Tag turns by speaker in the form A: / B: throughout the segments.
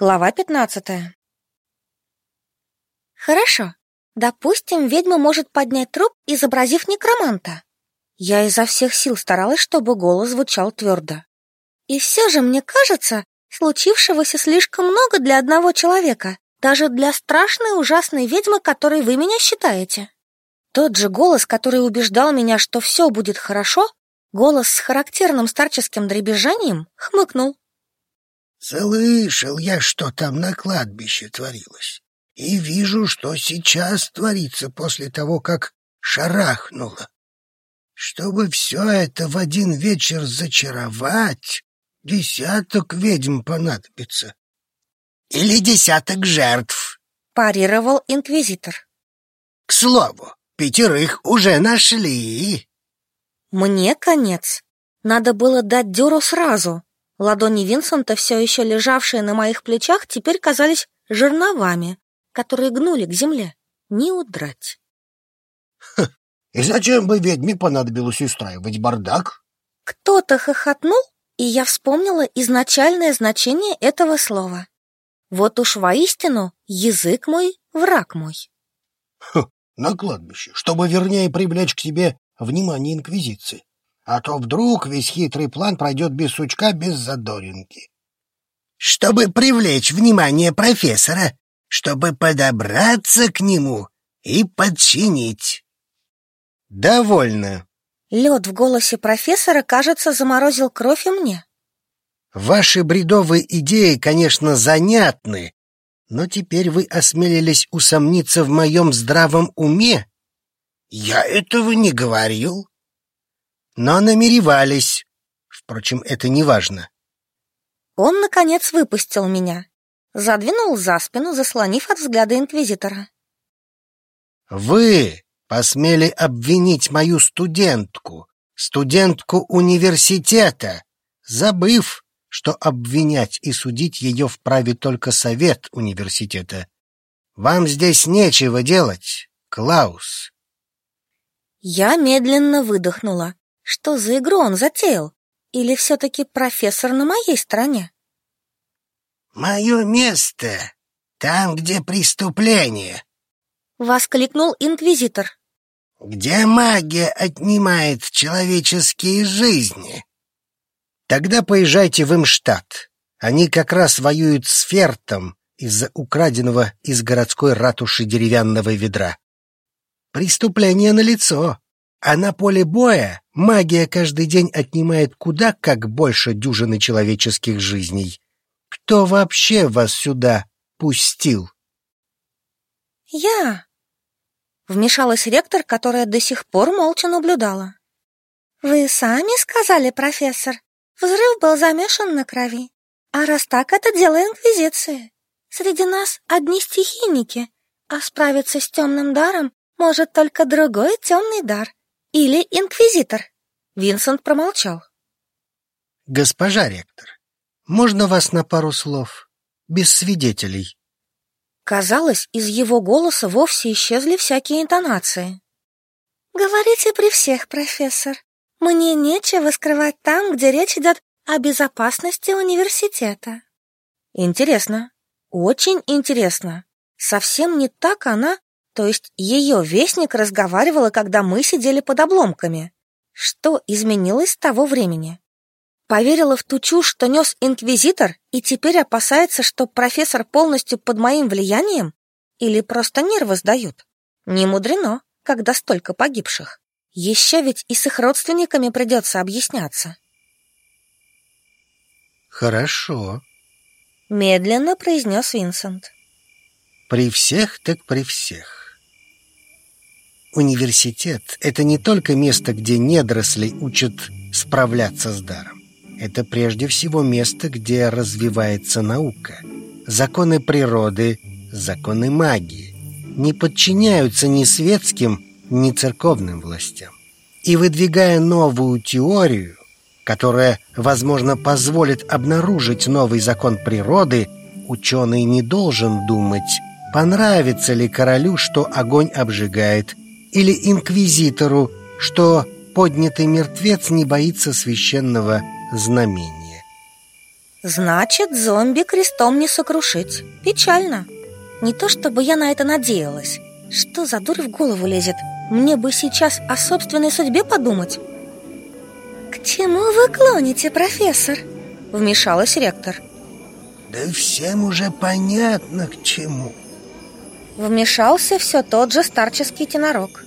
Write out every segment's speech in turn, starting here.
A: Глава пятнадцатая. Хорошо. Допустим, ведьма может поднять труп, изобразив некроманта. Я изо всех сил старалась, чтобы голос звучал твердо. И все же, мне кажется, случившегося слишком много для одного человека, даже для страшной ужасной ведьмы, которой вы меня считаете. Тот же голос, который убеждал меня, что все будет хорошо, голос с характерным старческим дребезжанием, хмыкнул.
B: Слышал я, что там на кладбище творилось, и вижу, что сейчас творится после того, как шарахнуло. Чтобы все это в один вечер зачаровать, десяток ведьм понадобится. Или десяток жертв,
A: парировал инквизитор.
B: К слову, пятерых уже нашли.
A: Мне конец. Надо было дать дёру сразу, Ладони Винсента, все еще лежавшие на моих плечах, теперь казались жерновами, которые гнули к земле. Не удрать.
B: и зачем бы ведьме понадобилось устраивать бардак?
A: Кто-то хохотнул, и я вспомнила изначальное значение этого слова. Вот уж воистину язык мой — враг мой.
B: Ха, на кладбище, чтобы вернее привлечь к себе внимание Инквизиции а то вдруг весь хитрый план пройдет без сучка, без задоринки. Чтобы привлечь внимание профессора, чтобы подобраться к нему и подчинить. Довольно.
A: Лед в голосе профессора, кажется, заморозил кровь и мне.
B: Ваши бредовые идеи, конечно, занятны, но теперь вы осмелились усомниться в моем здравом уме. Я этого не говорил но намеревались. Впрочем, это не важно.
A: Он, наконец, выпустил меня. Задвинул за спину, заслонив от взгляда инквизитора.
B: «Вы посмели обвинить мою студентку, студентку университета, забыв, что обвинять и судить ее вправе только совет университета. Вам здесь нечего делать, Клаус».
A: Я медленно выдохнула. Что за игру он затеял? Или все-таки профессор на моей стороне?
B: «Мое место там, где преступление!»
A: — воскликнул инквизитор.
B: «Где магия отнимает человеческие жизни?» «Тогда поезжайте в Имштадт. Они как раз воюют с Фертом из-за украденного из городской ратуши деревянного ведра. Преступление налицо. А на поле боя магия каждый день отнимает куда как больше дюжины человеческих жизней. Кто вообще вас сюда пустил?
A: Я. Вмешалась ректор, которая до сих пор молча наблюдала. Вы сами сказали, профессор, взрыв был замешан на крови. А раз так, это дело Инквизиции. Среди нас одни стихийники, а справиться с темным даром может только другой темный дар. Или инквизитор. Винсент промолчал.
B: Госпожа ректор, можно вас на пару слов? Без свидетелей.
A: Казалось, из его голоса вовсе исчезли всякие интонации. Говорите при всех, профессор. Мне нечего скрывать там, где речь идет о безопасности университета. Интересно. Очень интересно. Совсем не так она то есть ее вестник разговаривала, когда мы сидели под обломками. Что изменилось с того времени? Поверила в ту чушь, что нес инквизитор, и теперь опасается, что профессор полностью под моим влиянием? Или просто нервы сдают? Не мудрено, когда столько погибших. Еще ведь и с их родственниками придется объясняться.
B: Хорошо.
A: Медленно произнес Винсент.
B: При всех так при всех. Университет — это не только место, где недорослей учат справляться с даром. Это прежде всего место, где развивается наука. Законы природы, законы магии не подчиняются ни светским, ни церковным властям. И выдвигая новую теорию, которая, возможно, позволит обнаружить новый закон природы, ученый не должен думать, понравится ли королю, что огонь обжигает, или инквизитору, что поднятый мертвец не боится священного знамения.
A: Значит, зомби крестом не сокрушить. Печально. Не то чтобы я на это надеялась. Что за дурь в голову лезет? Мне бы сейчас о собственной судьбе подумать. К чему вы клоните, профессор? Вмешалась ректор.
B: Да всем уже понятно к чему.
A: Вмешался все тот же старческий тенорок.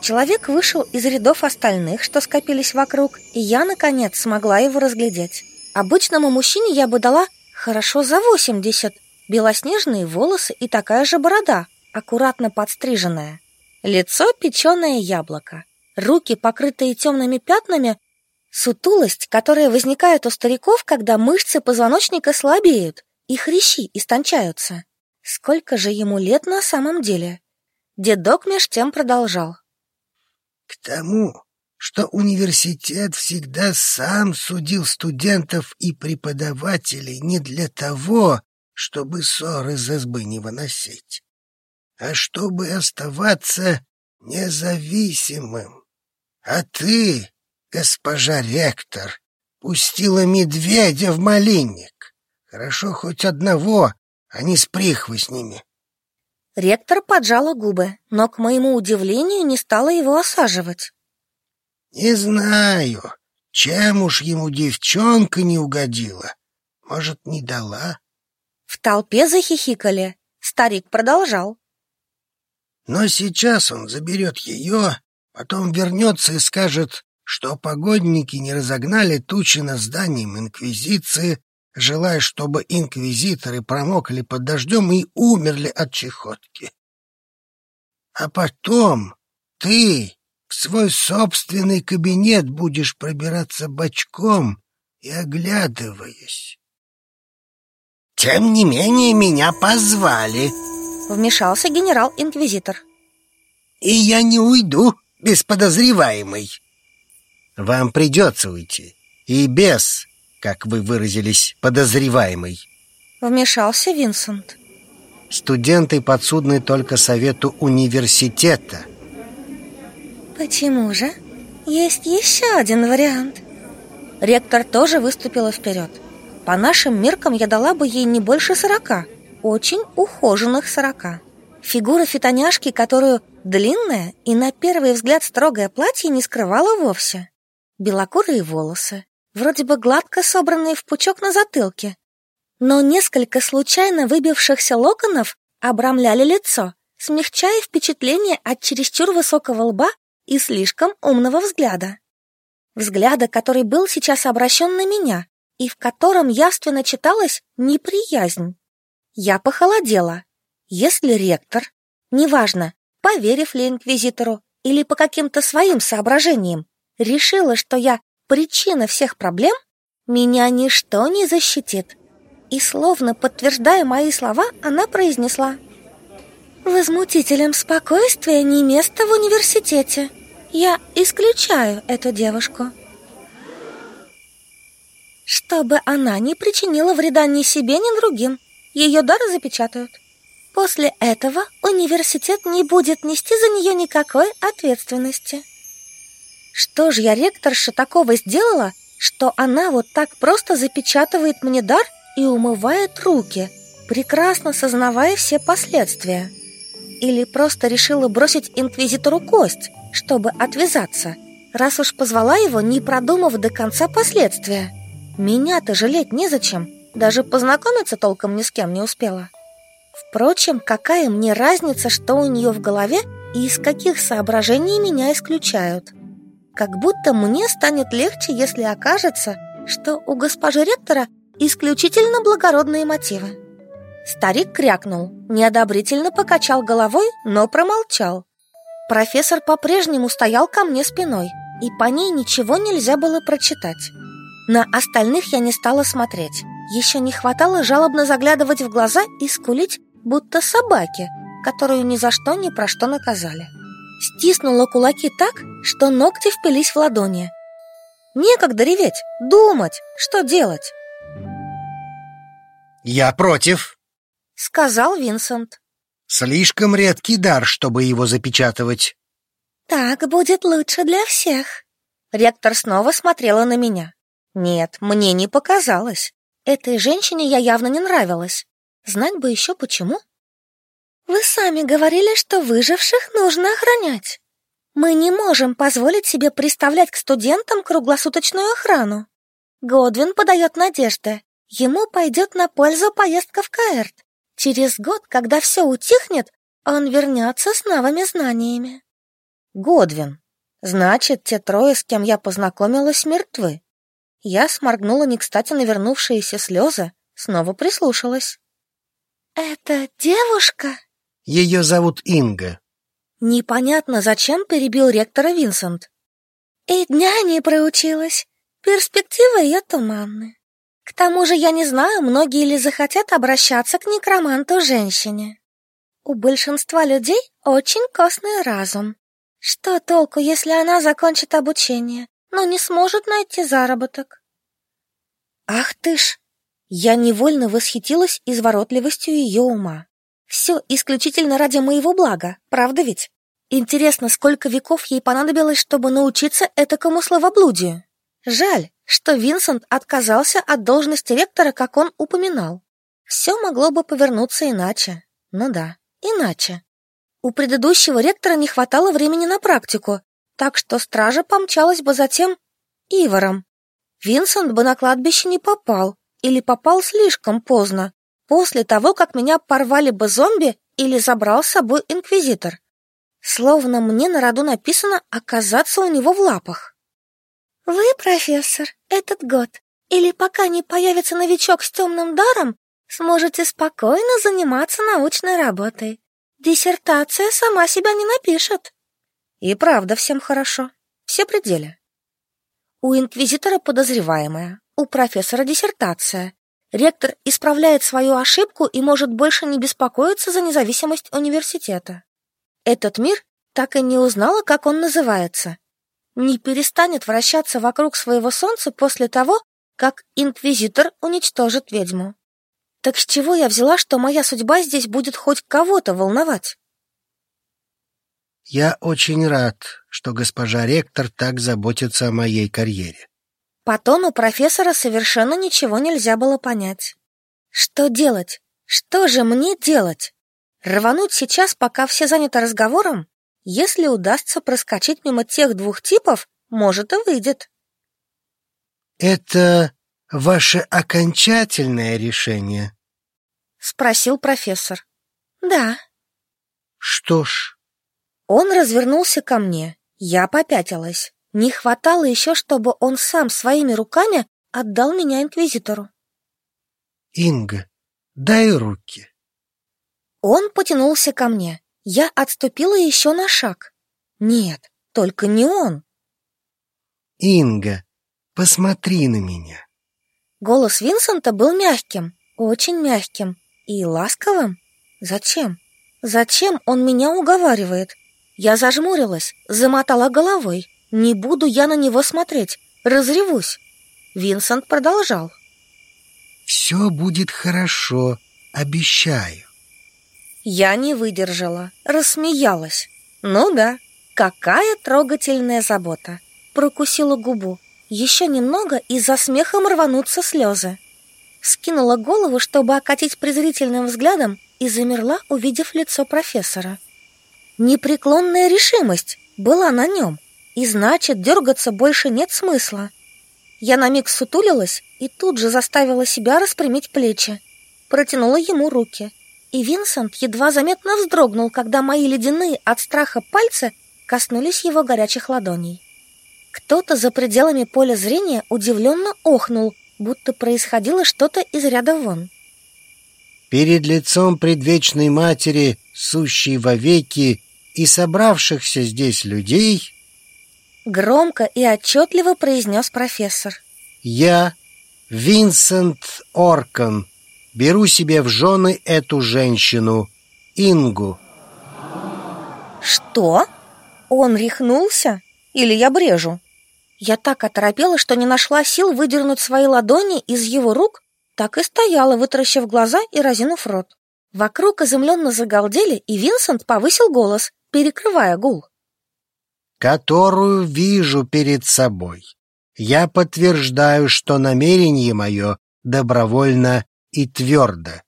A: Человек вышел из рядов остальных, что скопились вокруг, и я, наконец, смогла его разглядеть. Обычному мужчине я бы дала хорошо за восемьдесят. Белоснежные волосы и такая же борода, аккуратно подстриженная. Лицо печеное яблоко. Руки, покрытые темными пятнами, сутулость, которая возникает у стариков, когда мышцы позвоночника слабеют и хрящи истончаются. Сколько же ему лет на самом деле? Дедок меж тем продолжал.
B: К тому, что университет всегда сам судил студентов и преподавателей не для того, чтобы ссоры из избы не выносить, а чтобы оставаться независимым. А ты, госпожа ректор, пустила медведя в малинник. Хорошо хоть одного, а не с прихвостнями.
A: Ректор поджала губы, но, к моему удивлению, не стала его осаживать.
B: «Не знаю, чем уж ему девчонка не угодила. Может, не дала?»
A: В толпе захихикали. Старик продолжал.
B: «Но сейчас он заберет ее, потом вернется и скажет, что погодники не разогнали тучи над зданием Инквизиции, желая, чтобы инквизиторы промокли под дождем и умерли от чехотки. А потом ты в свой собственный кабинет будешь пробираться бочком и оглядываясь. Тем не менее меня позвали,
A: вмешался генерал-инквизитор.
B: И я не уйду без подозреваемой. Вам придется уйти. И без как вы выразились, подозреваемый.
A: Вмешался Винсент.
B: Студенты подсудны только совету университета.
A: Почему же? Есть еще один вариант. Ректор тоже выступила вперед. По нашим меркам я дала бы ей не больше сорока. Очень ухоженных сорока. Фигура фитоняшки, которую длинное и на первый взгляд строгое платье не скрывала вовсе. Белокурые волосы, вроде бы гладко собранные в пучок на затылке. Но несколько случайно выбившихся локонов обрамляли лицо, смягчая впечатление от чересчур высокого лба и слишком умного взгляда. Взгляда, который был сейчас обращен на меня, и в котором явственно читалась неприязнь. Я похолодела. Если ректор, неважно, поверив ли инквизитору или по каким-то своим соображениям, решила, что я причина всех проблем, меня ничто не защитит. И словно подтверждая мои слова, она произнесла. Возмутителям спокойствия не место в университете. Я исключаю эту девушку. Чтобы она не причинила вреда ни себе, ни другим. Ее дары запечатают. После этого университет не будет нести за нее никакой ответственности. Что же я ректорша такого сделала, что она вот так просто запечатывает мне дар и умывает руки, прекрасно сознавая все последствия? Или просто решила бросить инквизитору кость, чтобы отвязаться, раз уж позвала его, не продумав до конца последствия? Меня-то жалеть незачем, даже познакомиться толком ни с кем не успела. Впрочем, какая мне разница, что у нее в голове и из каких соображений меня исключают? Как будто мне станет легче, если окажется, что у госпожи ректора исключительно благородные мотивы. Старик крякнул, неодобрительно покачал головой, но промолчал. Профессор по-прежнему стоял ко мне спиной, и по ней ничего нельзя было прочитать. На остальных я не стала смотреть. Еще не хватало жалобно заглядывать в глаза и скулить, будто собаки, которую ни за что ни про что наказали стиснула кулаки так, что ногти впились в ладони. Некогда реветь, думать, что делать.
B: «Я против», —
A: сказал Винсент.
B: «Слишком редкий дар, чтобы его запечатывать».
A: «Так будет лучше для всех». Ректор снова смотрела на меня. Нет, мне не показалось.
B: Этой женщине я явно не нравилась. Знать бы еще почему. Вы сами говорили, что выживших нужно охранять. Мы не можем позволить себе представлять к студентам круглосуточную охрану. Годвин подает надежды. Ему пойдет на пользу поездка в Каэрт. Через год, когда все утихнет, он вернется с новыми знаниями.
A: Годвин. Значит, те трое, с кем я познакомилась, мертвы. Я сморгнула не кстати навернувшиеся слезы, снова прислушалась.
B: «Это девушка?»
A: «Ее зовут Инга».
B: Непонятно, зачем перебил ректора Винсент. «И дня не проучилась. Перспективы ее туманны. К тому же я не знаю, многие ли захотят обращаться к некроманту-женщине. У большинства людей очень костный разум. Что толку, если она закончит обучение, но не сможет найти заработок?
A: Ах ты ж! Я невольно восхитилась изворотливостью ее ума. Все исключительно ради моего блага, правда ведь? Интересно, сколько веков ей понадобилось, чтобы научиться этакому словоблудию? Жаль, что Винсент отказался от должности ректора, как он упоминал. Все могло бы повернуться иначе. Ну да, иначе. У предыдущего ректора не хватало времени на практику, так что стража помчалась бы за тем Ивором. Винсент бы на кладбище не попал, или попал слишком поздно, после того, как меня порвали бы зомби или забрал с собой инквизитор. Словно мне на роду написано оказаться у него в лапах.
B: «Вы, профессор, этот год, или пока не появится новичок с темным даром, сможете спокойно заниматься научной работой. Диссертация сама себя не напишет.
A: И правда всем хорошо. Все пределы. У инквизитора подозреваемая, у профессора диссертация. Ректор исправляет свою ошибку и может больше не беспокоиться за независимость университета. Этот мир так и не узнала, как он называется. Не перестанет вращаться вокруг своего солнца после того, как инквизитор уничтожит ведьму. Так с чего я взяла, что моя судьба здесь будет хоть кого-то волновать? Я очень рад, что госпожа ректор так заботится о моей карьере. По тону профессора совершенно ничего нельзя было понять. Что делать? Что же мне делать? Рвануть сейчас, пока все заняты разговором? Если удастся проскочить мимо тех двух типов, может и выйдет. Это ваше окончательное решение? Спросил профессор.
B: Да.
A: Что ж. Он развернулся ко мне. Я попятилась. Не хватало еще, чтобы он сам своими руками отдал меня инквизитору. Инга, дай руки. Он потянулся ко мне. Я отступила еще на шаг. Нет, только не он. Инга, посмотри на меня. Голос Винсента был мягким, очень мягким и ласковым. Зачем? Зачем он меня уговаривает? Я зажмурилась, замотала головой. Не буду я на него смотреть, разревусь. Винсент продолжал. «Все будет хорошо, обещаю». Я не выдержала, рассмеялась. Ну да, какая трогательная забота. Прокусила губу. Еще немного, и за смехом рванутся слезы. Скинула голову, чтобы окатить презрительным взглядом, и замерла, увидев лицо профессора. Непреклонная решимость была на нем, и значит, дергаться больше нет смысла. Я на миг сутулилась и тут же заставила себя распрямить плечи. Протянула ему руки — и Винсент едва заметно вздрогнул, когда мои ледяные от страха пальцы коснулись его горячих ладоней. Кто-то за пределами поля зрения удивленно охнул, будто происходило что-то из ряда вон. Перед лицом предвечной матери, сущей вовеки, и собравшихся здесь людей... Громко и отчетливо произнес профессор. Я, Винсент Оркан, Беру себе в жены эту женщину, Ингу. Что? Он рехнулся? Или я брежу? Я так оторопела, что не нашла сил выдернуть свои ладони из его рук, так и стояла, вытаращив глаза и разинув рот. Вокруг изумленно загалдели, и Винсент повысил голос, перекрывая гул. «Которую вижу перед собой. Я подтверждаю, что намерение мое
B: добровольно и твердо.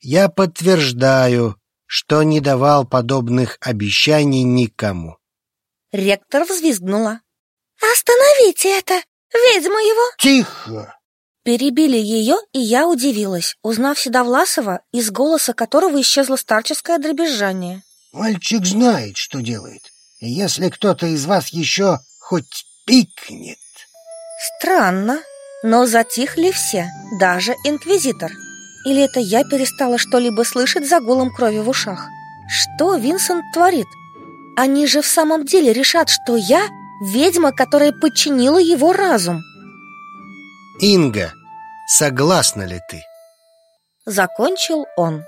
B: Я подтверждаю, что не давал подобных обещаний никому.
A: Ректор взвизгнула. «Остановите это! Ведьма его!»
B: «Тихо!»
A: Перебили ее, и я удивилась, узнав Седовласова, из голоса которого исчезло старческое дребезжание.
B: «Мальчик знает, что делает. Если кто-то из вас еще хоть пикнет...»
A: Странно, но затихли все, даже инквизитор. Или это я перестала что-либо слышать за гулом крови в ушах? Что Винсент творит? Они же в самом деле решат, что я ведьма, которая подчинила его разум.
B: Инга, согласна ли ты?
A: Закончил он.